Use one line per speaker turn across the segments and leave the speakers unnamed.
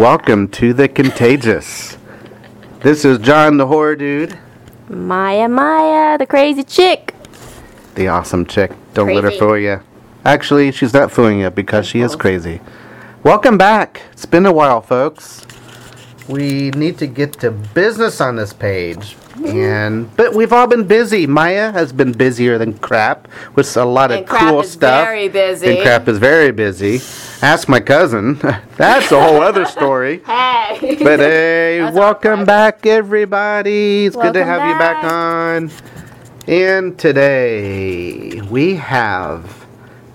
Welcome to the Contagious. This is John the Horror Dude,
Mya Mya, the crazy chick.
the awesome chick. Don't let her fool you. Actually, she's not fooling you because she is oh. crazy. Welcome back. It's been a while, folks. We need to get to business on this page. And but we've all been busy. Mya has been busier than crap with a lot of
And crap
cool
is
stuff.
very busy.
And crap is very busy. Ask my cousin. That's a whole other story.
Hey.
But hey,
That's
welcome back, everybody. It's good to
Welcome
have you back
back.
on. And today we have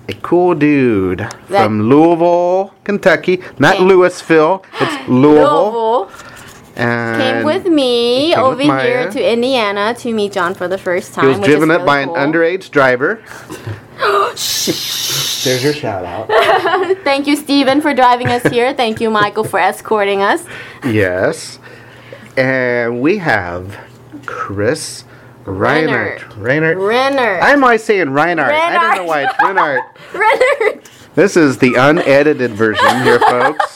a cool dude from Louisville, Kentucky. Not Louisville, it's Louisville.
Louisville
And
came with me
came
over
with
here to Indiana to meet John for the first time.
He was
which
driven up
really
by
cool.
an underage driver. There's your shout out.
Thank you, Stephen, for driving us here. Thank you, Michael, for escorting us.
yes. And we have Chris Reinhardt. Reinhardt.
Renner.
I'm always saying Reinhardt. I don't know why it's Reinhardt.
Renner.
This is the unedited version here, folks.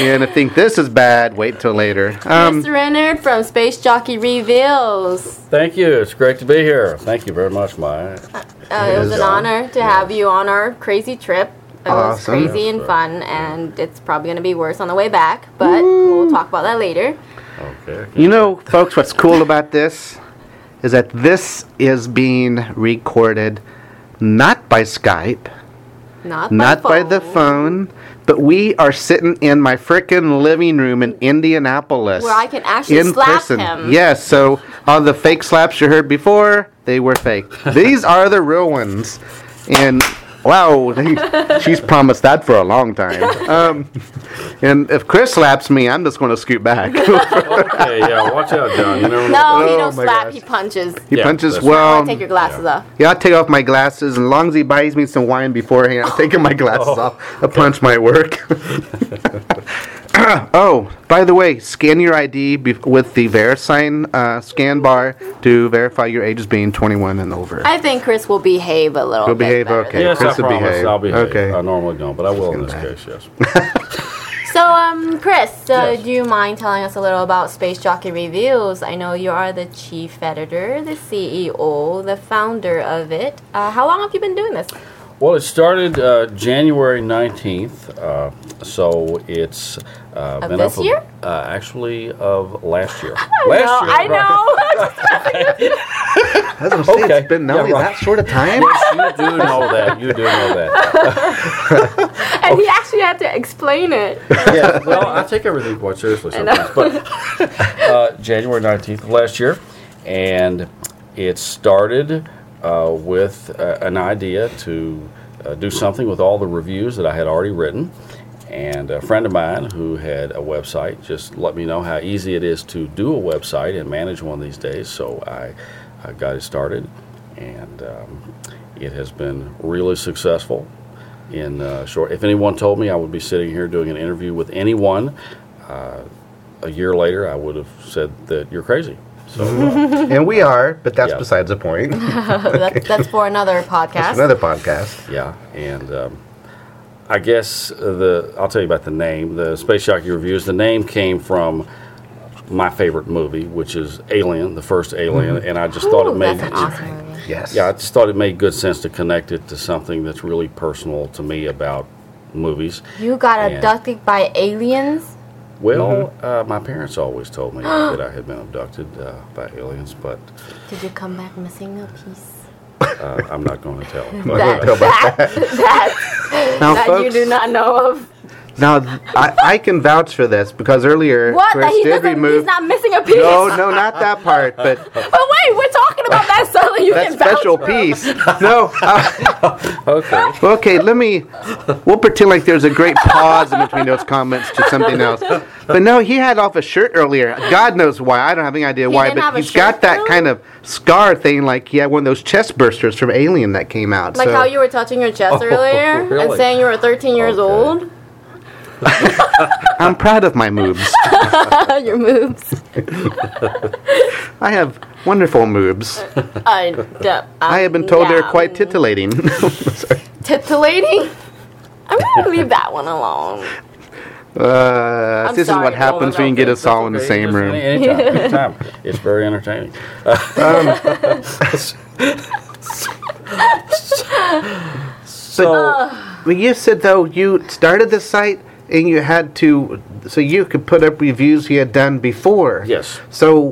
And if you think this is bad, wait till later. Um,
Chris Renner from Space Jockey Reviews.
Thank you. It's great to be here. Thank you very much, Mya.
Uh, it was an honor to have you on our crazy trip. It was
Awesome.
crazy and fun, and it's probably going to be worse on the way back, but we'll talk about that later.
Okay.
you know, folks, what's cool about this is that this is being recorded not by Skype,
Not,
not
by,
by the phone, but we are sitting in my frickin' living room in Indianapolis.
Where I can actually
in
slap
person.
him.
Yes, so all the fake slaps you heard before, they were fake. These are the real ones. And wow, they- she's promised that for a long time. Um, and if Chris slaps me, I'm just going to scoot back.
Okay, yeah, watch out, John. You never know.
No, he
Oh
don't slap,
gosh.
he punches.
he
Yeah,
punches well.
want to take your glasses off.
Yeah, I'll take off my glasses, and as long as he buys me some wine beforehand, I'm taking my glasses
Oh,
off. A punch might work. oh, by the way, scan your ID be- with the VeriSign uh, scan bar to verify your age as being 21 and over.
I think Chris will behave a little
He'll
bit
behave
better
okay.
than
Yes, I
Chris will
promise.
behave.
I'll behave.
Okay.
I normally don't, but I will in this
Looking
case. Yes.
So, um, Chris, uh,
Yes.
do you mind telling us a little about Space Jockey Reviews? I know you are the chief editor, the CEO, the founder of it. Uh, how long have you been doing this?
Well, it started uh, January 19th, uh, so it's uh,
Of
been
this
up a-
year?
Uh, actually, of last year.
No,
last
I
year, right.
know.
I was gonna say,
Okay.
it's been
Yeah,
only
right.
that short of time.
Yes, you do know that. You do know that.
and he actually had to explain it.
yeah, well, I take everything quite seriously sometimes. But uh, January 19th of last year, and it started with uh, an idea to uh, do something with all the reviews that I had already written. And a friend of mine who had a website just let me know how easy it is to do a website and manage one these days. So I, I got it started, and um, it has been really successful in uh, short. If anyone told me I would be sitting here doing an interview with anyone uh, a year later, I would have said that you're crazy. So uh,
and we are, but that's
Yeah.
besides the point.
that, that's for another podcast.
Another podcast.
yeah, and um, I guess the I'll tell you about the name. The Space Jockey Reviews. The name came from my favorite movie, which is Alien, the first Alien, and I just thought it made
that's an awesome movie.
Yes.
Yeah, I just thought it made good sense to connect it to something that's really personal to me about movies.
You got
Yeah.
abducted by aliens?
Well, uh, my parents always told me that I had been abducted uh, by aliens, but
Did you come back missing a piece?
uh, I'm not going to tell.
That, that, that,
Now,
that you do not know of.
Now I, I can vouch for this because earlier
What?
Chris
That he
did
doesn't,
remove.
he's not missing a piece?
no, no, not that part. But
But wait, we're talking talking about that song you
That
can
special
for.
piece. No. uh,
Okay.
okay, let me. We'll pretend like there's a great pause in between those comments to something else. But no, he had off a shirt earlier. God knows why. I don't have any idea why.
didn't have
But
a
he's got that
earlier?
kind of scar thing, like he had one of those chest bursters from Alien that came out.
Like
so
how you were touching your chest
Oh,
earlier and saying you were 13 years
Okay.
old.
I'm proud of my moves.
your moves.
I have wonderful moves.
I
have been told they're quite titillating. Sorry.
titillating. I'm gonna leave that one alone.
Uh, this
sorry,
is what happens
no,
when you get us all in the same room.
Anytime, anytime. It's very entertaining.
So, well, you said though you started the site and you had to, so you could put up reviews you had done before.
Yes.
So,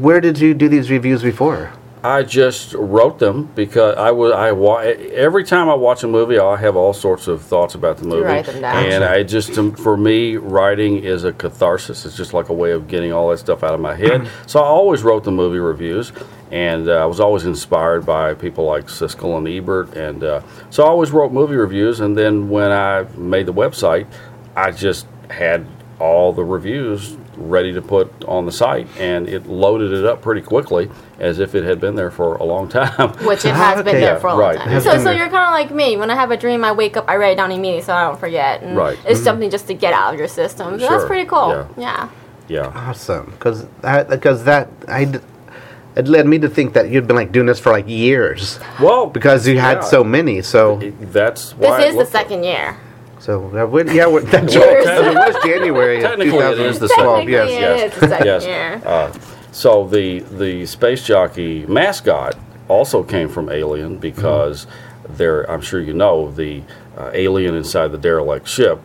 where did you do these reviews before?
I just wrote them because I was I wa- every time I watch a movie I have all sorts of thoughts about the movie
write them down.
and I just um, for me writing is a catharsis it's just like a way of getting all that stuff out of my head so I always wrote the movie reviews and uh, I was always inspired by people like Siskel and Ebert and uh, so I always wrote movie reviews and then when I made the website I just had all the reviews ready to put on the site and it loaded it up pretty quickly as if it had been there for a long time
Which it has been there for a long
right.
Time. So, so you're kind of like me. When I have a dream, I wake up, I write it down immediately so I don't forget. And
Right.
It's something just to get out of your system. So that's pretty cool.
Yeah.
Yeah.
yeah
Awesome, because because that I, d- it led me to think that you'd been like doing this for like years
well
because you had
yeah,
so many. So
it- that's why
This is the
looked at-
second year.
So that would, yeah, we're, that's
Well,
right.
technically-
It was January of
Technically, it is the
2012.
second.
Yes,
Technically,
yes.
it is the second
yes.
year.
Uh, so the the space jockey mascot also came from Alien because there, I'm sure you know, the uh, alien inside the derelict ship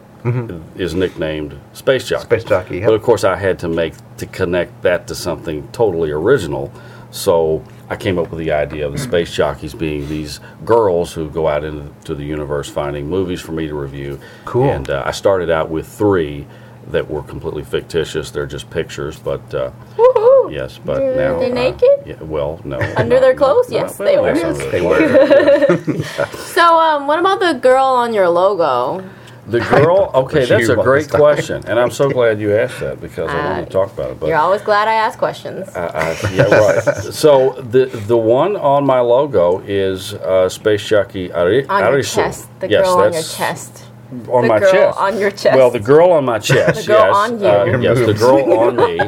is nicknamed Space Jockey.
Space Jockey, yep.
But of course, I had to make to connect that to something totally original. So I came up with the idea of the space jockeys being these girls who go out into the universe finding movies for me to review.
Cool.
And uh, I started out with three that were completely fictitious. They're just pictures, but uh, yes, but
Were
now
they
uh,
naked?
yeah, well, no.
Under
not-
their clothes?
not-
Yes,
well,
they were.
yes, under their
They were.
So, um, what about the girl on your logo?
The girl. Okay, that's a great question, and I'm so glad you asked that because I
Uh,
wanted to talk about it. But
You're always glad I ask questions.
Uh, uh, yeah, right. so the the one on my logo is uh, Space Jockey Ari-
on your
Arisu.
chest. The
yes,
girl on your chest.
On
The
my
girl
chest.
on your chest.
Well, the girl on my chest.
The girl
yes.
on you.
Uh,
Your
yes, the girl on me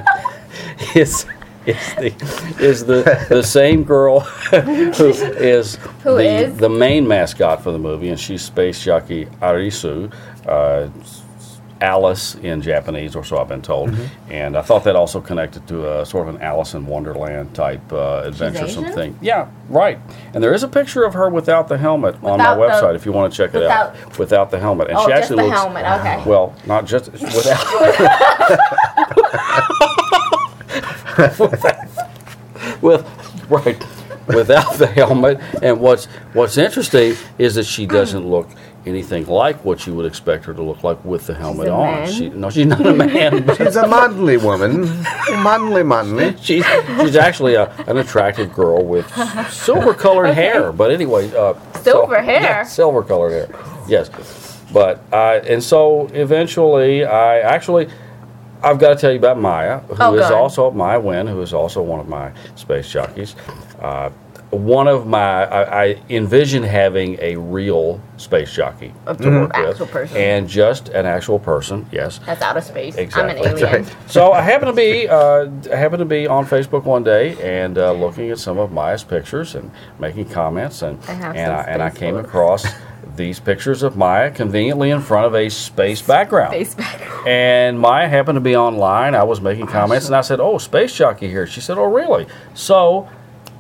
is is the is the the same girl who is
Who
the
is?
the main mascot for the movie, and she's Space Jockey Arisu. Uh, Alice in Japanese, or so I've been told,
Mm-hmm.
and I thought that also connected to a sort of an Alice in Wonderland type uh, adventuresome
Asian?
thing. Yeah, right. And there is a picture of her without the helmet on my
website the-
if you want to check it out.
without-
Without the helmet, and
Oh,
she
just
actually
the
looks
helmet. Okay.
well, not just without. with right without the helmet. And what's what's interesting is that she doesn't look anything like what you would expect her to look like with the helmet
a
on.
man?
She, no, she's not a man. but
She's a manly woman. manly, manly.
She's she's actually a, an attractive girl with silver colored hair. But anyway, uh,
Silver hair?
Yeah, silver colored hair. Yes, but uh, and so eventually, I actually. I've got to tell you about Mya, who is
Oh, good.
also Mya Nguyen, who is also one of my space jockeys. Uh, one of my, I, I envision having a real space jockey to work with,
Actual person.
and just an actual person. Yes,
That's outer space.
Exactly.
I'm an alien.
so I happen to be uh, happen to be on Facebook one day and uh, looking at some of Mya's pictures and making comments and
I have
and I, and I came across these pictures of Mya conveniently in front of a space background.
Space back.
And Mya happened to be online. I was making comments, and I said, "Oh, space jockey here." She said, "Oh, really?" So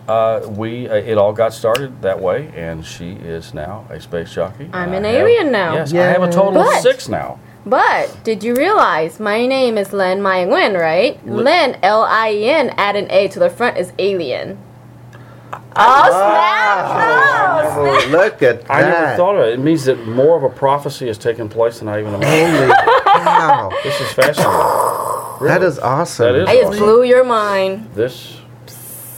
uh, we uh, it all got started that way, and she is now a space jockey.
I'm an
have-
alien now.
Yes, I have a total of six now.
But did you realize my name is Lien Mai Nguyen, right? Lien, L I E N, add an A to the front is alien. Oh, snap! Oh,
Oh, look at that.
I never thought of it. It means that more of a prophecy has taken place than I even imagined.
Holy cow.
this is fascinating.
That is awesome.
That is
I just blew your mind.
This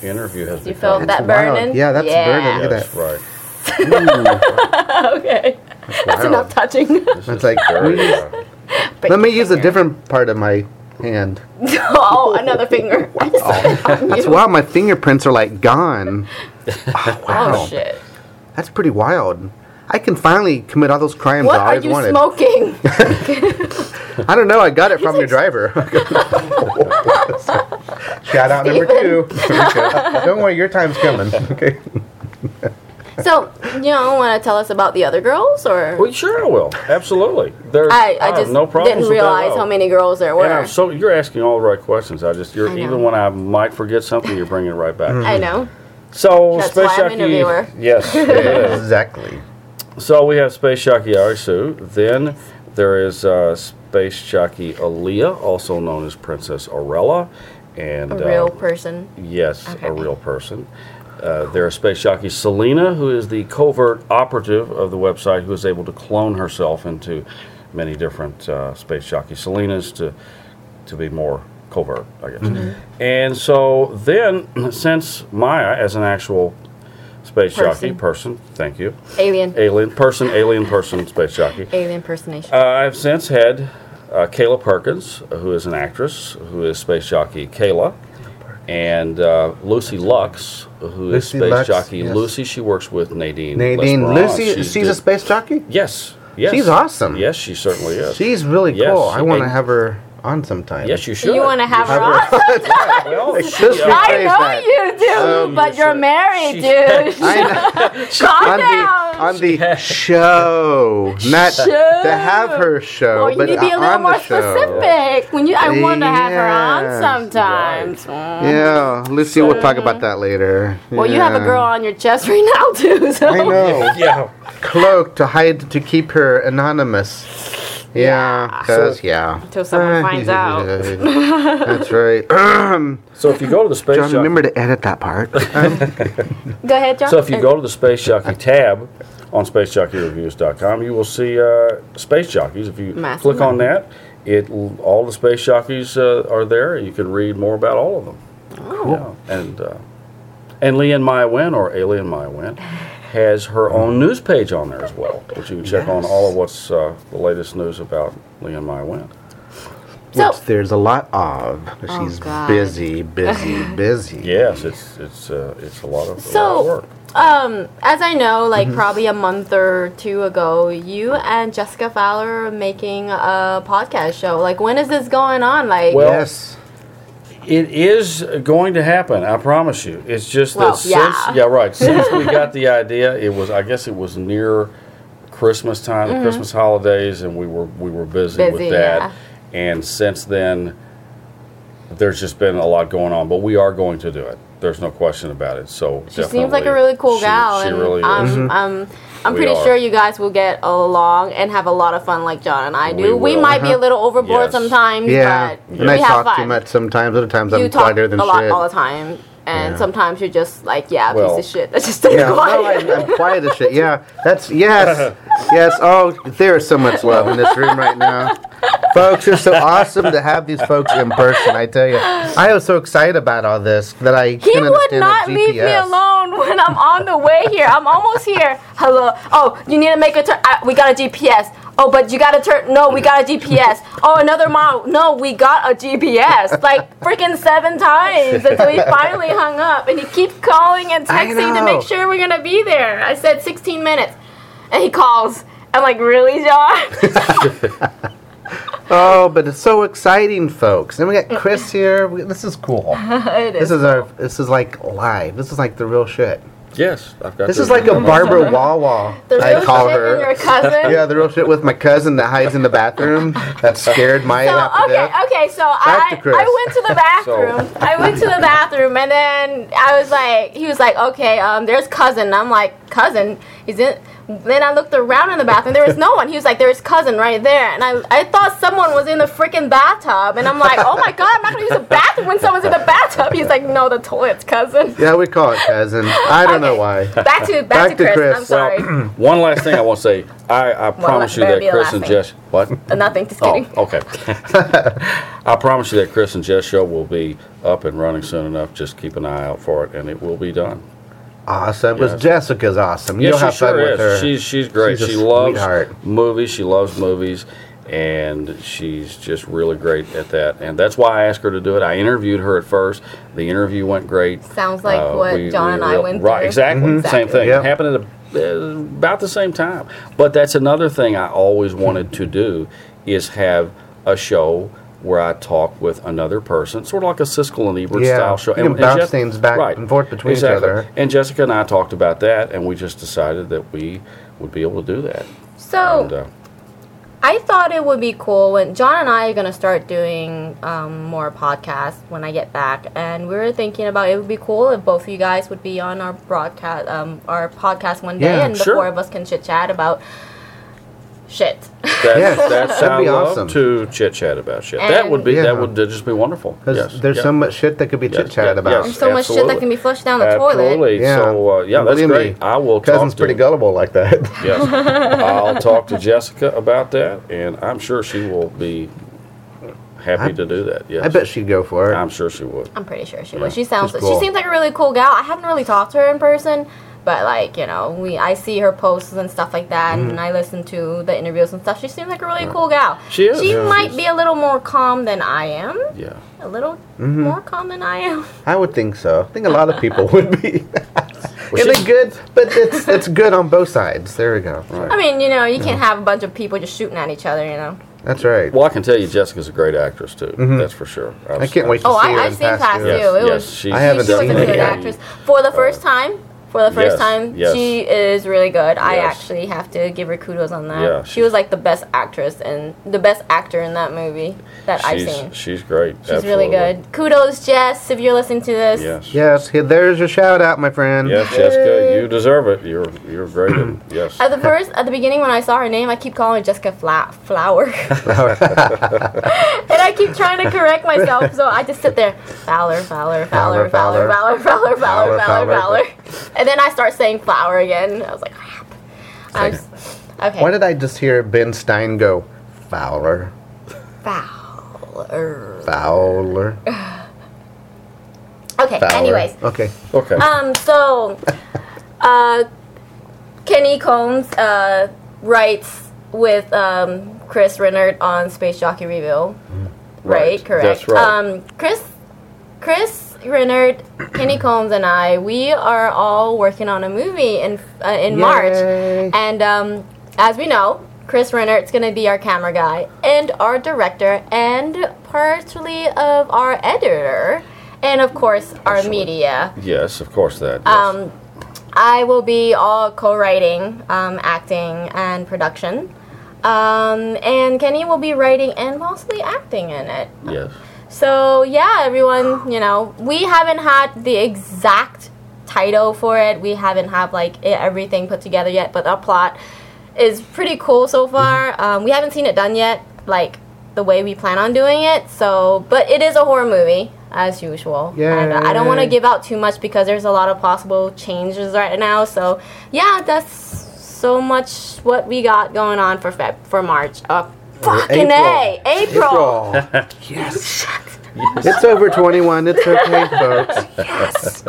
interview has
You
become.
felt that
wild.
burning?
Yeah, that's burning. Look at
Yes,
that.
right.
okay. That's
wild.
enough touching.
It's like,
uh,
let me use a different part of my hand.
oh, another finger. On
That's
you.
wow, my fingerprints are like gone. Oh, wow.
Oh shit.
That's pretty wild. I can finally commit all those crimes
What
I
are
always
you
wanted.
smoking?
I don't know. I got it from your driver. Shout out number two. don't worry, your time's coming. Okay.
So you don't want to tell us about the other girls, or
well, sure, I will. Absolutely. There's,
I, I
have
just
no problems
didn't
with that at
realize how many girls there
And
were.
I'm so you're asking all the right questions. I just you're
I
even when I might forget something, you're bringing it right back.
I know.
So
That's
Space
why I'm
Jockey,
interviewer.
yes, it is.
exactly.
So we have Space Jockey Arisu. Then there is uh, Space Jockey Aaliyah, also known as Princess Aurella, and
A real
uh,
person.
yes,
Okay.
a real person. Uh, there's Space Jockey Selena, who is the covert operative of the website, who is able to clone herself into many different uh, Space Jockey Selenas to to be more covert, I guess.
Mm-hmm.
And so then, since Mya, as an actual space jockey
Person.
person, thank you,
Alien.
alien person, alien person, space jockey.
Alien impersonation.
Uh, I've since had uh, Kayla Perkins, who is an actress, who is space jockey Kayla, and uh, Lucy Lux, who is
Lucy
space
Lux,
jockey
yes.
Lucy. She works with Nadine.
Nadine,
Lesperance.
Lucy,
She's
a space jockey?
Yes, yes.
She's awesome.
Yes, she certainly is.
She's really
Yes,
cool. I want to
and-
have her on sometime.
yes, you should.
you want to have her
Have
on?
her-
Well,
Just
she, uh,
I know
that.
you do,
Um,
but
you
you're
should.
married,
She-
dude.
I know.
Calm
on
down.
the on the show, not
Show.
to have her show,
Or you
but
need to be a little more specific. When you, I want to have her on
Yes.
sometimes.
Yeah, Lucy, we'll talk about that later.
Well, you have a girl on your chest right now too. So.
I know.
yeah.
Cloak to hide to keep her anonymous. Yeah,
Yeah.
because yeah.
Until someone finds out.
That's right.
So if you go to the space jockey,
remember to edit that part. Um,
Go ahead, John.
So if you go to the Space Jockey tab on SpaceJockeyReviews.com, you will see uh, Space Jockeys. If you
Massive
click on that, it all the Space Jockeys uh, are there. You can read more about all of them.
Oh.
Yeah. And uh, and Lien Mya Nguyen or Alien Mya Nguyen has her own news page on there as well, which you can check on all of what's uh, the latest news about Lien Mya Nguyen.
So-
which there's a lot of.
Oh,
She's
God.
busy, busy, busy.
Yes, it's it's uh, it's a lot of, a lot of
So,
work.
um, as I know, like
Mm-hmm.
probably a month or two ago, you and Jessica Fowler are making a podcast show. Like, when is this going on? Like,
Well,
Yes.
It is going to happen. I promise you. It's just
Well,
that
yeah.
since yeah, right. Since we got the idea, it was I guess it was near Christmas time, the Christmas holidays, and we were we were busy,
Mm-hmm. Busy,
with that.
yeah.
And since then, there's just been a lot going on. But we are going to do it. There's no question about it. So
she seems like a really cool
she-
gal,
She
and
really
um,
is.
um, I'm
We
pretty
are.
sure you guys will get along and have a lot of fun, like John and I do. We,
will.
might be a uh-huh. little overboard
Yes.
sometimes,
Yeah.
but
And I
have
talk
fun.
too much sometimes. Other times
you
I'm
talk
quieter than
a lot
shit.
all the time, and
Yeah.
sometimes you're just like, yeah,
Well,
piece of shit. Let's just stay
Yeah, no. I'm, I'm quiet as shit. Yeah, that's yes, yes. Oh, there is so much love in this room right now, folks. It's so awesome to have these folks in person. I tell you, I was so excited about all this that I
He would not leave me alone when I'm on the way here. I'm almost here. Hello. Oh, you need to make a turn. I, we got a GPS. Oh, but you got to turn. No, we got a GPS. Oh, another mile. No, we got a GPS. Like freaking seven times until he finally hung up. And he keeps calling and texting to make sure we're gonna be there. I said 16 minutes, and he calls. I'm like, really, John?
Oh, but it's so exciting, folks. And we got Chris here. We, this is cool.
it
This is our. This is like live. This is like the real shit.
yes, I've got.
This
the-
is like a Barbara Wawa.
The
I
real
call
shit
her.
and your cousin.
Yeah, the real shit with my cousin that hides in the bathroom. That scared my
So
half to
okay,
death.
okay. So
Back
I
Chris.
I went to the bathroom. I went to the bathroom, and then I was like, he was like, okay, um, there's cousin. And I'm like, cousin. He's in. Then I looked around in the bathroom. There was no one. He was like, "There's cousin right there," and I I thought someone was in the freaking bathtub, and I'm like, "Oh my god, I'm not gonna use the bathroom when someone's in the bathtub." He's like, "No, the toilet's cousin."
Yeah, we call it cousin. I don't know why.
Back to back,
Back
to
to
Chris.
Chris.
I'm sorry.
One last thing I want to say. I, I promise you that Chris
last
and. Jess. What?
Uh, Nothing. Just
Oh, okay. I promise you that Chris and Jess show will be up and running soon enough. Just keep an eye out for it, and it will be done.
Awesome. Because
Yes.
Jessica's awesome. You'll
Yes,
have
she
fun
sure
with
is.
her.
She's she's great.
She's
she loves
sweetheart.
movies. She loves movies, and she's just really great at that. And that's why I asked her to do it. I interviewed her at first. The interview went great.
Sounds like
Uh,
what
we-
John
we
and I
real-
went through.
Right,
through.
exactly.
Mhm.
Same thing.
Yep.
Happened at a, uh, about the same time. But that's another thing I always wanted to do is have a show where I talk with another person, sort of like a Siskel and Ebert
Yeah,
style show.
you can bounce things back
right,
and forth between each other.
And Jessica and I talked about that, and we just decided that we would be able to do that.
So
And, uh,
I thought it would be cool when John and I are gonna start doing um, more podcasts when I get back, and we were thinking about it would be cool if both of you guys would be on our broadcast, um, our podcast one day,
Yeah,
and the
sure.
four of us can chit chat about shit.
That,
Yes,
that's
that'd be
I love
awesome.
to chit chat about shit. that would be
Yeah.
that would just be wonderful.
'Cause
Yes,
there's
yeah.
so much shit that could be
Yes,
chit chat
yeah,
about.
yes.
There's so much shit that can be flushed down the toilet.
Absolutely.
Yeah.
So uh, yeah, that's
Believe
great.
me,
I will
Cousin's
talk
pretty gullible like that.
Yes, I'll talk to Jessica about that, and I'm sure she will be happy
I-
to do that. Yes,
I bet she'd go for it.
I'm sure she would.
I'm pretty sure she
Yeah,
would. She sounds.
cool.
She seems like a really cool gal. I haven't really talked to her in person, but like you know, we I see her posts and stuff like that,
Mm-hmm.
and I listen to the interviews and stuff. She seems like a really cool gal.
She is,
She
yeah.
might
She's-
be a little more calm than I am.
Yeah.
A little
Mm-hmm.
more calm than I am.
I would think so. I think a lot of people would be.
Well,
Is
she-
it good? But it's it's good on both sides. There we go.
I mean, you know, you can't have a bunch of people just shooting at each other. You know.
That's right.
Well, I can tell you, Jessica's a great actress too. That's for sure.
Mm-hmm. I can't wait to
Oh,
see
I,
her
I've
in
seen past
due.
you.
Yes,
It
yes,
was.
she-
I haven't
she was a
seen
good
it
actress for the first time. For the first
Yes,
time,
yes.
she is really good. I actually have to give her kudos on that.
Yeah,
she was like the best actress and the best actor in that movie that I've seen.
she's great.
She's really good. Kudos, Jess, if you're listening to this.
Yes.
Yes, here- there's your shout out, my friend.
Yes, Jessica, you deserve it. You're you're great. and yes.
At the first, at the beginning when I saw her name, I keep calling her Jessica Fla- Flower, and I keep trying to correct myself. So I just sit there, Fowler, Fowler, Fowler, Fowler, Fowler, Fowler, Fowler, Fowler, Fowler, and then I start saying Flower again. I was like, crap. I'm s- okay.
Why did I just hear Ben Stein go Fowler?
Fowler.
Fowler.
Okay.
Fowler.
Anyways,
Okay.
Okay.
Um, so, uh, Kenny Combs uh, writes with um, Chris Rennirt on Space Jockey Review. Right,
Right,
correct.
that's right.
Um, Chris, Chris Rennirt, Kenny Combs, and I, we are all working on a movie in uh, in March, and um, as we know. Chris Rennirt's going to be our camera guy and our director and partially of our editor and of course our
Partially.
media.
yes, of course that. Yes.
Um, I will be all co-writing, um, acting, and production. Um, and Kenny will be writing and possibly acting in it.
yes.
So yeah, everyone, you know, we haven't had the exact title for it. We haven't have like everything put together yet, but our plot is pretty cool so far. Um, we haven't seen it done yet, like the way we plan on doing it. So, but it is a horror movie as usual. Yeah. I don't want to give out too much because there's a lot of possible changes right now. So yeah, that's so much what we got going on for Feb for March. Uh, fucking a April.
yes. It's over 21. It's okay, folks. Yes.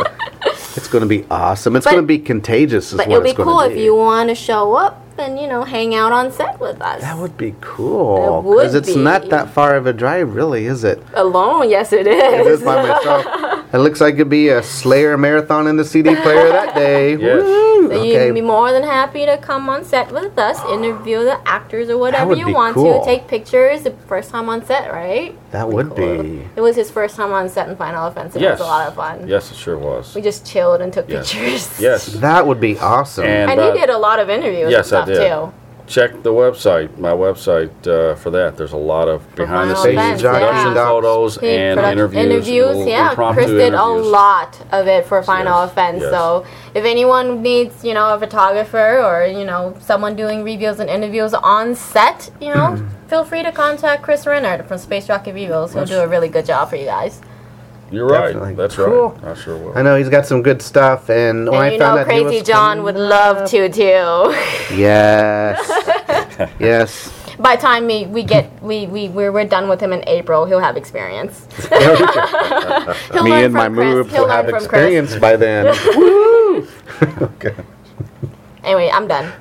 It's going to be awesome. It's going to be contagious, is
But it'll be cool
to
if you want to show up and you know hang out on set with us.
That would be cool.
It would
Because it's not that far of a drive, really, is it?
Alone, yes, it
It
is.
is by myself. It looks like it'd be a Slayer marathon in the CD player that day.
Yes.
Woo!
So
Okay.
you'd be more than happy to come on set with us, interview the actors or whatever you want
cool.
to, take pictures. The first time on set, right?
That would be.
It was his first time on set in Final Offensive. It
Yes.
was a lot of fun.
Yes, it sure was.
We just chilled and took
Yes.
pictures.
Yes.
That would be awesome.
And-
And he
uh,
did a lot of interviews
yes, I
and stuff
did.
too.
Check the website, my website uh, for that. There's a lot of behind the scenes
events,
production
yeah.
photos
Hey,
and
production-
interviews.
Interviews,
little
yeah. Chris did a lot of it for Final
Yes,
Offense.
yes.
So if anyone needs, you know, a photographer or you know someone doing reviews and interviews on set, you know, feel free to contact Chris Renner from Space Rocket Reviews. He'll do a really good job for you guys.
You're right.
Definitely.
That's
Cool.
right. I sure will.
I know he's got some good stuff, and when
and
I
you
found
know,
that he
Crazy
was
John would love to too.
Yes. yes.
By the time we, we get we, we we're, we're done with him in April, he'll have experience. He'll
Me and my
from Chris.
moves
He'll
will have
from Chris.
experience by then. Woo! okay.
Anyway, I'm done.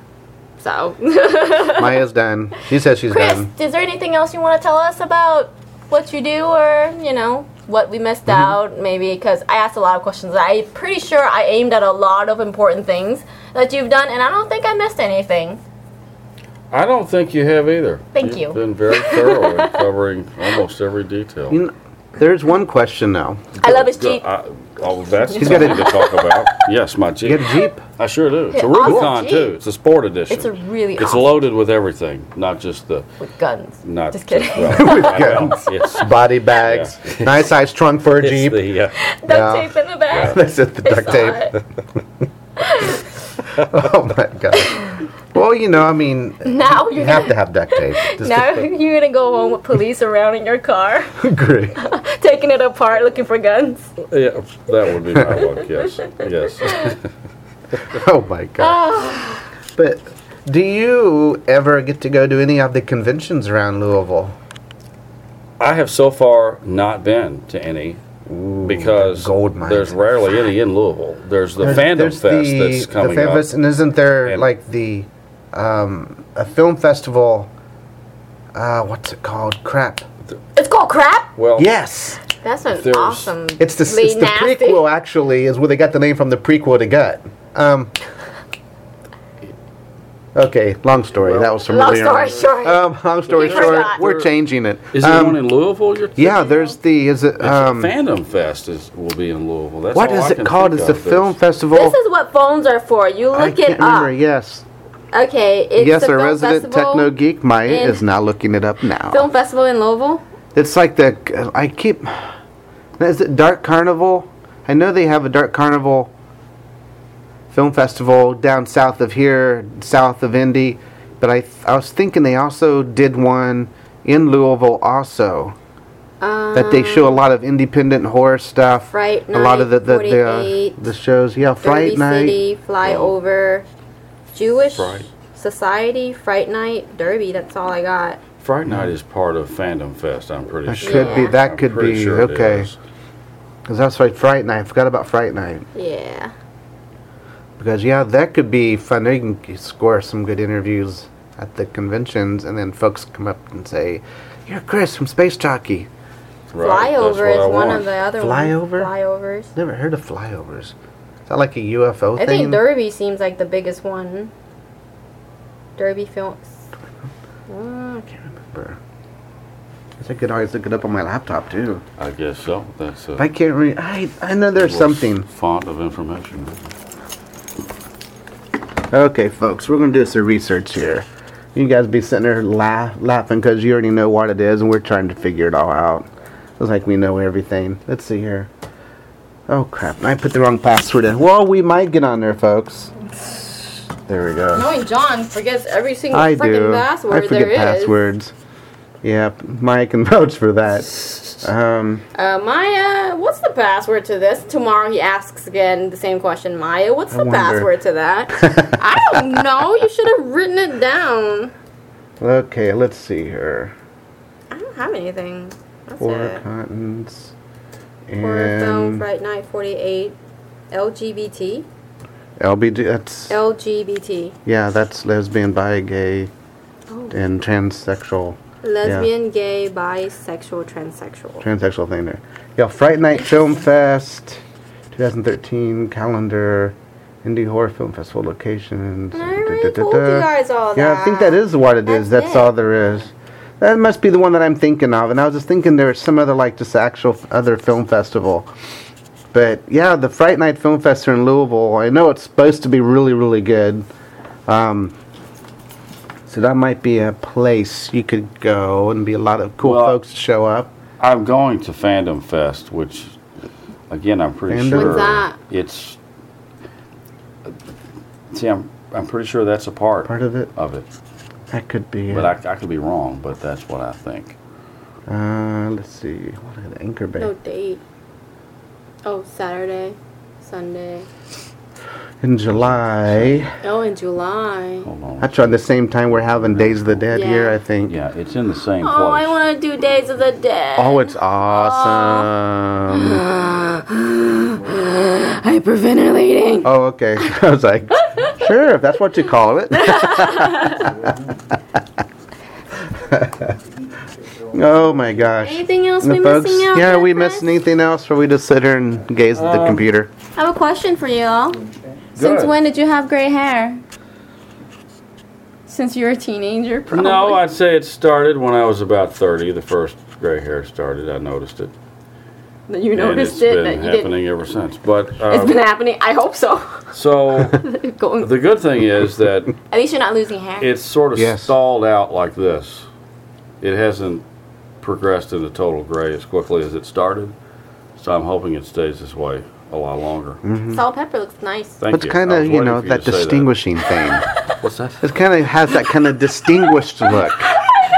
So,
Mya's done. She says she's
Chris,
done.
is there anything else you want to tell us about what you do, or you know what we missed
Mm-hmm.
out? Maybe because I asked a lot of questions. I'm pretty sure I aimed at a lot of important things that you've done, and I don't think I missed anything.
I don't think you have either.
Thank
You've
you.
Been very thorough in covering almost every detail.
You know, there's one question now.
I love his
Go-
Jeep.
I- oh, that's
He's got a-
to talk about. Yes, my Jeep.
You got a Jeep?
I sure do. It's a
Yeah, awesome
Rubicon
Jeep.
too. It's a sport edition.
It's a really
It's
awesome
loaded with everything, not just the
with guns.
not
Just kidding.
well,
With
I know,
guns.
Yes.
Body bags. Nice size trunk for a
It's
Jeep.
the, uh,
Duct
Yeah.
tape in the back.
That's it, the
I
duct
saw
tape.
it.
Oh my god. Well, you know, I mean,
Now
you have
gonna,
to have duct tape. Just
now you're gonna go home with police around in your car,
Great.
taking it apart, looking for guns.
yeah, that would be my look. Yes, yes.
Oh my god. Ah. But do you ever get to go to any of the conventions around Louisville?
I have so far not been to any because
gold mines.
there's rarely any in Louisville. There's the
There's-
Fandom
there's
Fest
the,
that's coming
the
up.
Fest, and isn't there
And-
like the um, a film festival? Uh, what's it called? Crap.
It's called crap.
Well,
Yes,
That's an
There's-
awesome.
it's the it's the
nasty.
prequel. Actually, is where they got the name from. The prequel to Gut. Um. Okay, long story.
Well-
that was from
Long
earlier
story
on.
short.
Um, long story
You
short,
forgot.
we're changing it.
is there
Um,
one in Louisville? You're
Yeah,
thinking
there's
of?
the is it
It's
um
Fandom Fest is will be in Louisville. That's
what
all
is
I
it
can
called?
think
It's the
of.
film
There's-
festival.
This is what phones are for. You
I
look
can't
it up.
remember. Yes,
Okay, it's
yes. Our resident techno geek
Mya
is now looking it up now.
film festival in Louisville.
It's like the I keep. Is it Dark Carnival? I know they have a Dark Carnival film festival down south of here, south of Indy, but I I was thinking they also did one in Louisville also that they show a lot of independent horror stuff.
Um, Fright
a lot of the the the, uh, the shows. Yeah, Fright Night.
City, Flyover, Jewish
Fright.
Society, Fright Night, Derby. That's all I got.
Fright Night is part of Fandom Fest. I'm pretty
That
sure.
could be. That
I'm
could
pretty
be
sure it
okay.
is.
Because that's right, Fright Night. I forgot about Fright Night.
Yeah.
Because yeah, that could be fun. They can score some good interviews at the conventions, and then folks come up and say, "You're Chris from Space Jockey."
Right, that's
Flyover
what I
is one
want.
of the other
Flyover?
Flyovers.
Never heard of flyovers. Is that like a UFO thing?
I
thing?
think Derby seems like the biggest one. Derby films. Mm,
I can't remember. I could always look it up on my laptop too.
I guess so. That's a
If I can't read, I I know there's
little
something.
font of information.
Okay, folks, we're gonna do some research here. You guys be sitting there laugh, laughing because you already know what it is, and we're trying to figure it all out. It's like we know everything. Let's see here. Oh crap! I put the wrong password in. Well, we might get on there, folks. There we go.
Knowing John forgets every single
I
freaking
do.
password
I forget
there is.
passwords. Yeah, Mike can vouch for that. Um,
Uh, Mya, what's the password to this? Tomorrow he asks again the same question. Mya, what's
I
the
wonder.
password to that? I don't know. You should have written it down.
okay, let's see here.
I don't have anything. That's
Four
it. Horror film,
And
Fright Night 48. LGBT?
LBG. That's
LGBT.
yeah. That's lesbian, bi, gay,
Oh.
and transsexual.
Lesbian, gay, bisexual, transsexual.
transsexual thing there. Yeah, Fright Night Film Fest, 2013 calendar, Indie Horror Film Festival locations.
I already told you guys all that.
Yeah, I think that is what it is.
That's
That's
it.
all there is. That must be the one that I'm thinking of. And I was just thinking there's some other like just actual f- other film festival. But yeah, the Fright Night Film Fest here in Louisville. I know it's supposed to be really really good. Um, So that might be a place you could go and be a lot of cool
Well,
folks to show up.
I'm going to Fandom Fest, which, again, I'm pretty
Fandom?
sure
What's that?
it's. See, I'm I'm pretty sure that's a part
Part of it.
of it,
That could be.
but
it.
I, I could be wrong. But that's what I think.
Uh, let's see. What is it? Anchor Bay.
No date. Oh, Saturday, Sunday.
In July.
Oh, in July.
Hold on.
That's around the same time we're having Days of the Dead here, I think.
Yeah, it's in the same
Oh, I want to do Days of the Dead.
Oh, it's awesome.
hyperventilating.
Oh, okay. I was like, sure, if that's what you call it. oh my gosh.
Anything else we
folks,
missing out?
yeah,
there,
we
Chris?
missed anything else, or we just sit here and gaze at the
Um,
computer?
I have a question for you all. Since when did you have gray hair? Since you were a teenager, probably.
No, I'd say it started when I was about 30. The first gray hair started. I noticed it.
That you noticed
it's
it.
been
That you didn't.
happening ever since. But
it's
um,
been happening. I hope so.
so
Going.
the good thing is that
At least you're not losing hair.
it's sort of
Yes.
stalled out like this. It hasn't progressed into total gray as quickly as it started. So I'm hoping it stays this way a lot longer. Mm-hmm.
Salt pepper looks nice.
Thank
It's
you.
kind of, you know,
you
that
to say
distinguishing thing.
What's that?
It kind of has that kind of distinguished look.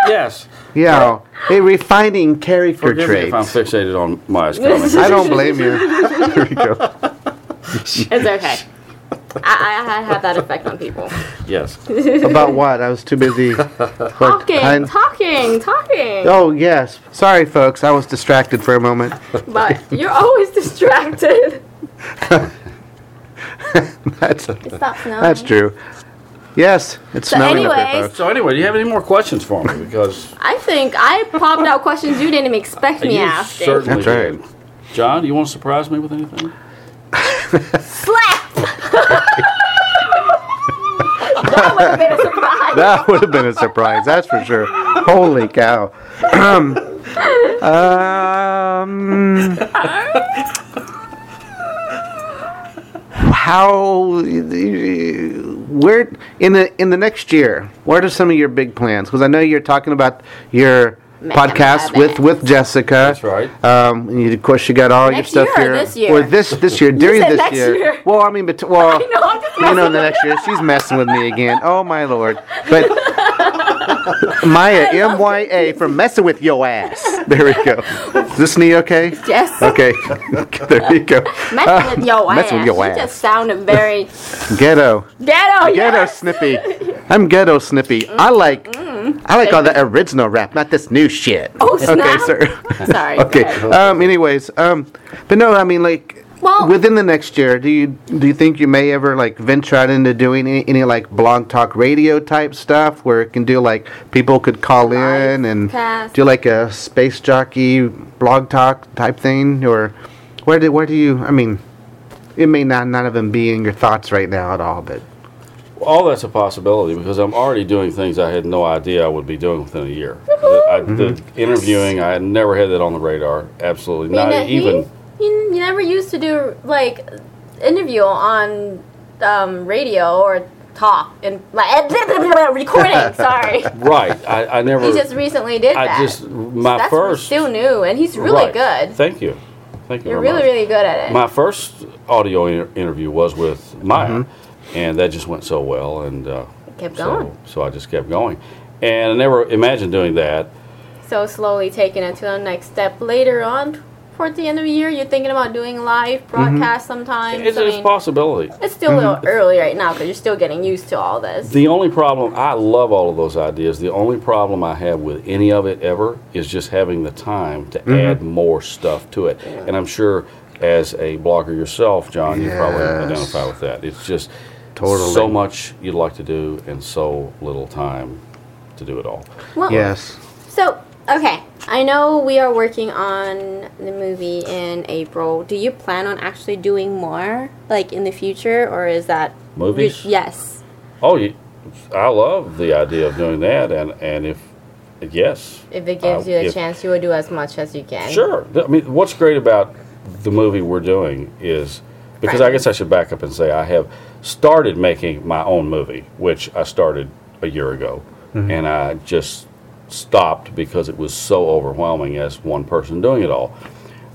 yes.
Yeah, a refining character
Forgive me
trait.
if I'm fixated on Mya's comment.
I don't blame you. Here we go.
It's okay. I, I have that effect on people.
yes.
About what? I was too busy.
Talking,
I'm-
talking, talking.
Oh yes. Sorry, folks. I was distracted for a moment.
But you're always distracted.
That's
It stops now.
that's true. Yes, it's
So
snowing up here,
anyways-
folks.
So anyway, do you have any more questions for me? Because
I think I popped out questions you didn't even expect me
you
asking.
certainly
That's right.
did. John, do you want to surprise me with anything?
Slap! that would have been a surprise.
That would have been a surprise. That's for sure. Holy cow. um, how where in the in the next year? What are some of your big plans? Because I know you're talking about your
Make
podcast with with Jessica.
That's right.
Um, and you, of course, you got all
Next
your stuff
year or
here.
this year?
Or this this year during
said
this
next year.
Well, I mean, but well,
I know, I'm just
you know,
messing
the next year she's messing with me again. Oh my lord! But Mya M Y A for messing with yo ass. There we go. Is this knee okay?
Yes.
Okay. there you go.
Messing with your ass.
messing with your
You
ass.
just sounded very
Ghetto.
ghetto.
Ghetto
yes.
snippy. I'm ghetto snippy. I like I like all the original rap, not this new shit.
Oh,
Okay,
snap.
sir.
Sorry.
okay. Um. Anyways. Um. But no, I mean, like,
Well-
within the next year, do you do you think you may ever like venture out into doing any, any like blog talk radio type stuff where it can do like people could call in and
cast.
do like a space jockey blog talk type thing, or where do where do you? I mean, it may not not even be in your thoughts right now at all, but
All that's a possibility because I'm already doing things I had no idea I would be doing within a year. The, I, the mm-hmm. interviewing, I had never had that on the radar. Absolutely
You
not
know, he-
even.
You, you never used to do like interview on um, radio or talk and like recording. Sorry,
Right. I, I never.
he just recently did
I
that.
just my
That's
first.
still new, and he's really
Right.
good.
Thank you. Thank you.
You're
very
really,
much.
really good at it.
My first audio inter- interview was with Mya,
Mm-hmm.
and that just went so well, and uh,
Kept
so,
going.
So I just kept going, and I never imagined doing that.
So slowly taking it to the next step later on. Towards the end of the year, you're thinking about doing live mm-hmm. broadcast sometimes.
It's,
I
it's a possibility.
it's still a little mm-hmm. early right now because you're still getting used to all this.
The only problem, I love all of those ideas. The only problem I have with any of it ever is just having the time to mm-hmm. add more stuff to it. And I'm sure as a blogger yourself, John, you probably identify with that. It's just
Totally.
so much you'd like to do and so little time to do it all.
Well,
yes.
So, okay, I know we are working on the movie in April. Do you plan on actually doing more, like in the future, or is that
Movies?
yes.
Oh, you, I love the idea of doing that, and, and if, yes.
If it gives
Uh,
you the
if-
chance, you will do as much as you can.
Sure. I mean, what's great about the movie we're doing is because I guess I should back up and say I have started making my own movie, which I started a year ago. and I just stopped because it was so overwhelming as one person doing it all.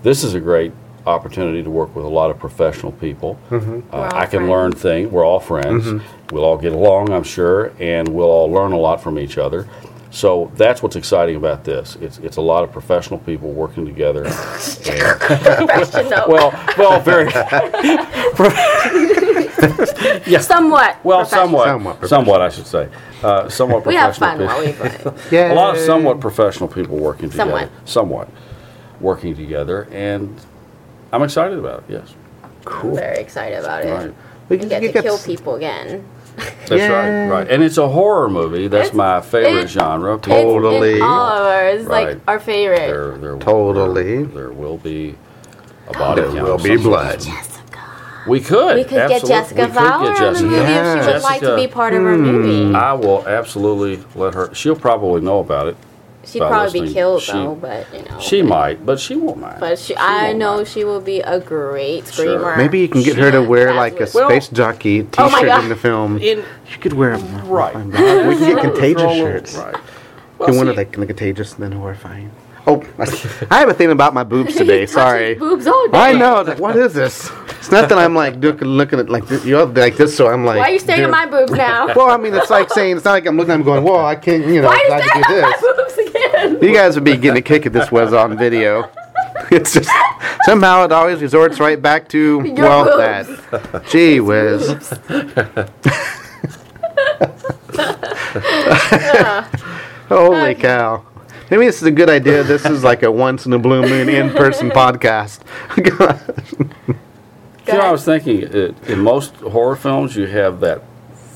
This is a great opportunity to work with a lot of professional people. Uh, I can
friends.
learn things. We're all friends. We'll all get along, I'm sure, and we'll all learn a lot from each other. So that's what's exciting about this. It's, it's a lot of professional people working together.
Professional.
well, well, very
somewhat.
well, somewhat,
Somewhat
somewhat, I should say, uh, somewhat
We have
professional.
fun
people.
while we play.
Yeah.
a lot of somewhat professional people working together.
Somewhat.
Somewhat working together, and I'm excited about it. Yes,
I'm very excited about it.
right.
We
And get
you
to kill
s-
people again.
That's
Yeah.
right, right. And it's a horror movie. That's
It's-
my favorite
it-
genre.
It's
Totally.
in all of ours.
Right.
like our favorite.
There, there,
Totally.
There, there will be a body
There
count
will be blood.
sort. We could.
We could get. Jessica
we could
Fowler
get
on the
Jessica.
movie if she would like to be part of our hmm. movie.
I will absolutely let her. She'll probably know about it.
She'd
by
probably be killed
She-
though, but you know.
She might, but she won't mind.
But she,
She
I know
mind.
she will be a great
Sure.
screamer.
Maybe you can get her to wear like a
what-
Well-
space jockey
Oh
T-shirt
God.
in the film.
In
You could wear a
right,
We can get contagious
Throw a little-
shirts.
Right.
Get one of
see-
like the contagious and then horrifying. Oh, I have a thing about my boobs today. Sorry.
Boobs all day.
I know. Like, what is this? It's not that I'm like looking, looking at like this, you're like this, so I'm like.
Why are you staring at my boobs now?
Well, I mean, it's like saying it's not like I'm looking. I'm going. Whoa, I can't. You know,
Why are you staring
to do
at
this.
my boobs again?
You guys would be getting a kick if this was on video. It's just somehow it always resorts right back to
Your
well
boobs.
that. Gee whiz. Holy cow. Maybe this is a good idea. This is like a once in a blue moon in person podcast.
You know, I was thinking, uh, in most horror films, you have that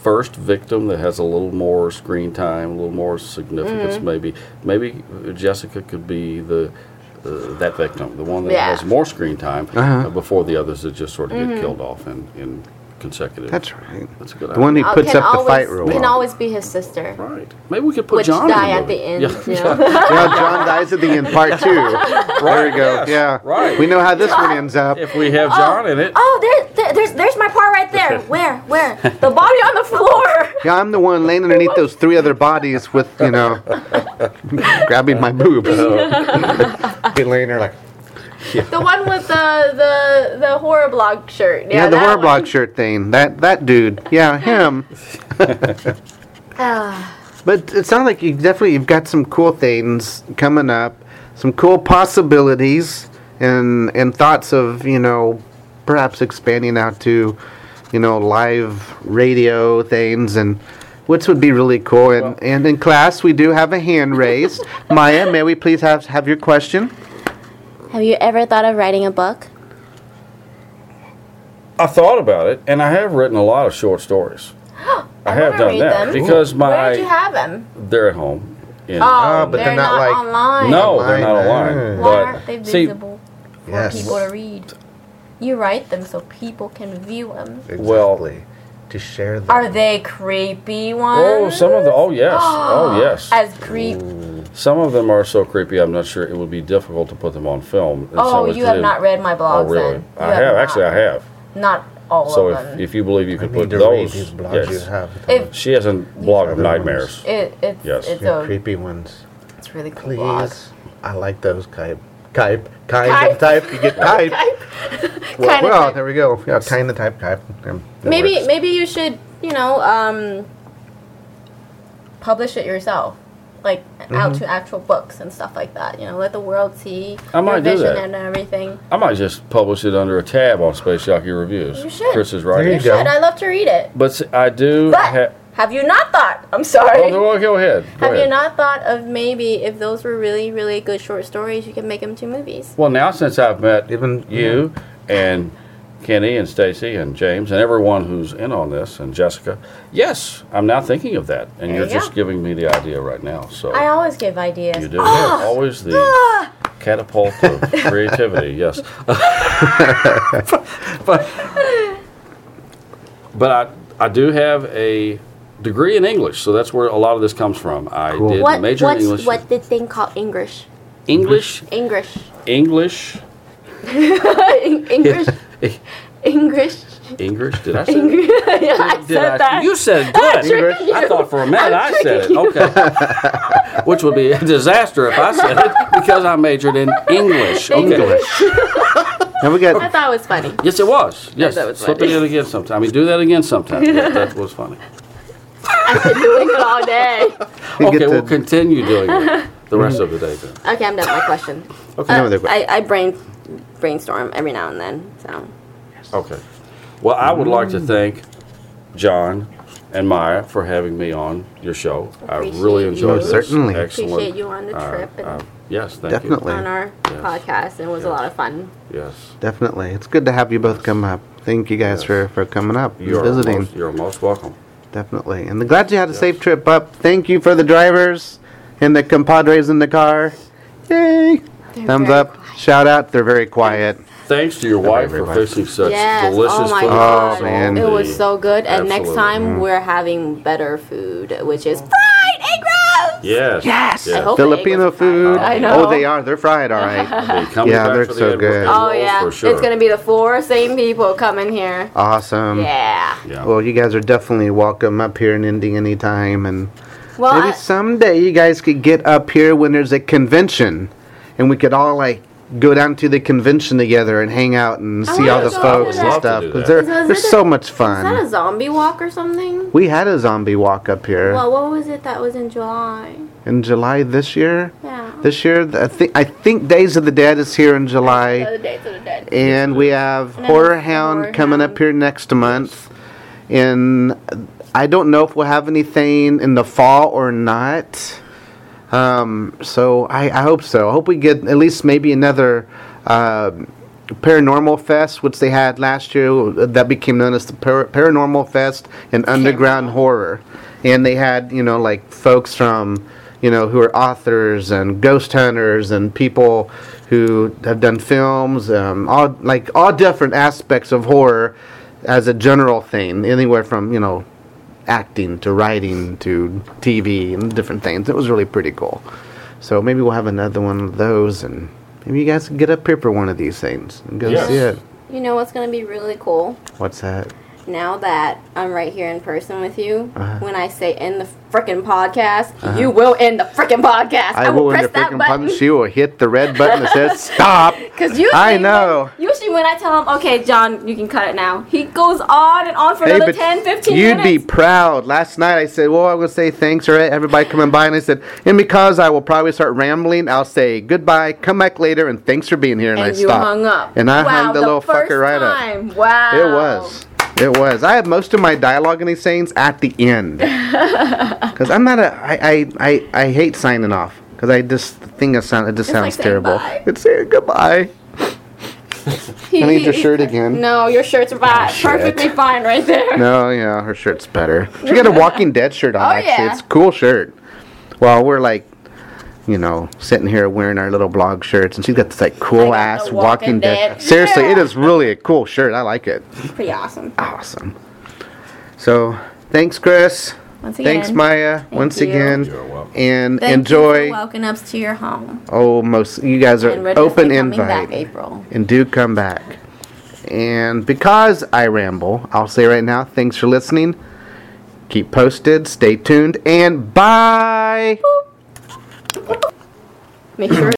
first victim that has a little more screen time, a little more significance.
Mm-hmm.
Maybe, maybe Jessica could be the uh, that victim, the one that
Yeah.
has more screen time
Uh-huh.
uh, before the others that just sort of
Mm-hmm.
get killed off in, in consecutive.
That's right.
That's a good
The
idea.
one who
Uh,
puts
can
up the
always,
fight rule.
Can always be his sister.
Right. Maybe we could put
Which
John
die
in the
at the
movie.
end.
Yeah.
You know?
Yeah, John dies at the end, part two. there we go.
yes,
Yeah.
right.
We know how this one ends up.
If we have John in it,
Oh, there, there, there's, there's my part right there. Where, where? The body on the floor.
Yeah, I'm the one laying underneath those three other bodies with, you know, grabbing my boobs. Be laying there like,
The one with the the the horror blog shirt. Yeah,
yeah, the horror
one.
blog shirt thing. That that dude. Yeah, him.
Ah,
But it sounds like you definitely you've got some cool things coming up, some cool possibilities, and and thoughts of you know perhaps expanding out to, you know, live radio things and. Which would be really cool. And, and in class, we do have a hand raised. Mya, may we please have, have your question?
Have you ever thought of writing a book?
I thought about it, and I have written a lot of short stories. I have done
read
that
them.
because my
Where did you have them?
they're at home. In,
Oh,
Ah, but
they're,
they're not
not,
like-
online.
no, they're not
Online.
online.
Why
But
aren't they
see,
visible for
Yes.
people to read? You write them so people can view them.
Well-
to share them.
Are they creepy ones?
oh, some of the oh yes, oh yes.
As creep.
Some of them are so creepy. I'm not sure it would be difficult to put them on film. and
Oh,
so
you have
did-
not read my blog.
Oh,
blogs
really?
then.
I
You
have. Actually, I have.
Not all
So
of
if,
them.
if you believe you
I
could
need
put
to
those,
read these blogs
yes.
you have.
If-
She has a blog of
Other ones.
nightmares.
it, it's
Yes.
it's
Your
a
creepy ones.
it's really cool blog.
I like those type. Type. Kind
Type.
of type. You get type. well, well
type.
there we go. Yeah, kind of type type. Them- that
Maybe
works.
maybe you should you know um, publish it yourself, like out
Mm-hmm.
to actual books and stuff like that. You know, let the world see
I might
your vision
that.
and everything.
I might just publish it under a tab on Space Jockey Reviews.
You should.
Chris is
There
writing.
you
You
go.
should. I love to read it.
But I do.
But
ha-
have you not thought? I'm sorry.
oh, no, go ahead. Go
have
ahead.
you not thought of maybe if those were really really good short stories, you could make them two movies?
Well, now since I've met
Even-
you and Kenny and Stacy and James and everyone who's in on this and Jessica, yes, I'm now thinking of that, and
There
you're
you
just
go.
giving me the idea right now. So
I always give ideas.
you do yeah, ah! always the ah! catapult of creativity. Yes, but but I I do have a degree in English, so that's where a lot of this comes from. I
Cool.
did
What
major in
what's
English.
what the thing called English?
English,
English.
English.
English. English.
English? Did I say that?
yeah, I
Did
said
I?
that.
You said it good.
English.
I thought for a minute I said it. Okay. Which would be a disaster if I said it because I majored in English. Okay.
English. and we
I
got
thought it was funny.
Yes, it was. Yes.
that was
Slip
funny.
it in again sometime. I mean, do that again sometime. Yes, that was funny.
I've been doing it all day.
we
Okay,
get
we'll
to
continue doing it the rest of the day then.
Okay, I'm done with my question.
Okay.
No, they're-
I, I brain brainstorm every now and then. So
Okay. Well, I would like to thank John and Mya for having me on your show. I
Appreciate
really enjoyed
you.
this.
Certainly.
Excellent.
appreciate you on the
uh,
trip and
uh, yes, thank
Definitely.
on our
Yes.
podcast. It was a lot of fun.
you. Yes.
definitely. It's good to have you both come up. Thank you guys
Yes.
for, for coming up and
You are
visiting.
most, you're most welcome.
Definitely. And glad you had a
Yes.
safe trip up. Thank you for the drivers and the compadres in the car. Yay!
They're
Thumbs up.
quiet.
Shout out. They're very quiet.
Thanks to your wife for
everybody.
fixing such
Yes.
Oh delicious
oh my
food.
god.
Oh, man.
It was so good. And next
Absolutely.
time mm-hmm. we're having better food, which is mm-hmm. fried egg rolls.
Yes.
Yes.
I hope the egg
Filipino food.
I know.
Oh, they are. They're fried, all right.
I'll be coming
Yeah, they're
for the
so good.
Oh yeah,
for sure.
it's gonna be the four same people coming here.
awesome.
Yeah.
Yeah.
Well, you guys are definitely welcome up here in Indy anytime. And
Well,
maybe
I,
someday you guys could get up here when there's a convention and we could all, like, go down to the convention together and hang out and
I
see all the
go
folks and stuff.
Love to do
Because they're, they're so
a-
much fun.
is that a zombie walk or something?
We had a zombie walk up here
Well, what was it that was in July?
in July this year.
Yeah.
This year, I think I think Days of the Dead is here in
The
July,
Days of the Dead.
and we have
And
Horror Hound
Horror
coming up here next month. And I don't know if we'll have anything in the fall or not. Um, so I, I hope so. I hope we get at least maybe another uh, Paranormal Fest, which they had last year. That became known as the Par- Paranormal Fest and Underground Horror. And they had, you know, like folks from, you know, who are authors and ghost hunters and people who have done films, um, all like all different aspects of horror as a general thing, anywhere from, you know, acting to writing to TV and different things. It was really pretty cool. So maybe we'll have another one of those, and maybe you guys can get up here for one of these things and go
Yes.
see it.
You know what's gonna be really cool?
What's that?
Now that I'm right here in person with you,
Uh-huh.
when I say end the frickin' podcast, you will end the frickin' podcast.
I, will in
press
the
that button.
button. She will hit the red button that says stop.
Cause usually,
I
when-
know.
usually when I tell him, okay, John, you can cut it now, he goes on and on for
Hey,
another 10, 15
you'd
minutes.
be proud. Last night I said, "Well, I'm gonna say thanks, all right, everybody coming by," and I said, "And because I will probably start rambling, I'll say goodbye, come back later, and thanks for being here." And,
and
I
you
stopped.
hung up.
And I
wow,
hung the, little
first
fucker right up.
time. Wow.
It was. It was. I have most of my dialogue in these things at the end. Because I'm not a. I, I, I, I hate signing off. Because I just think it, sound, it just
It's
sounds
saying
terrible.
bye.
It's saying goodbye. I need your shirt again.
No, your shirt's oh, fine.
shit.
perfectly fine right there.
No, yeah, her shirt's better. She got a Walking Dead shirt on,
Oh,
actually.
yeah.
It's a cool shirt. Well, we're like, you know, sitting here wearing our little blog shirts, and she's got this like cool
I
ass Walking,
Walking
Dead.
Dead.
Seriously, it
Yeah.
is really a cool shirt. I like it.
Pretty awesome.
Awesome. So, thanks, Chris.
Once again.
Thanks, Mya. once
you.
again,
You're
and
Thank
enjoy.
You for welcoming us to your home.
oh, most you guys are
And
open invite,
back April.
and do come back. And because I ramble, I'll say right now, thanks for listening. Keep posted, stay tuned, and bye.
Make sure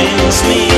brings me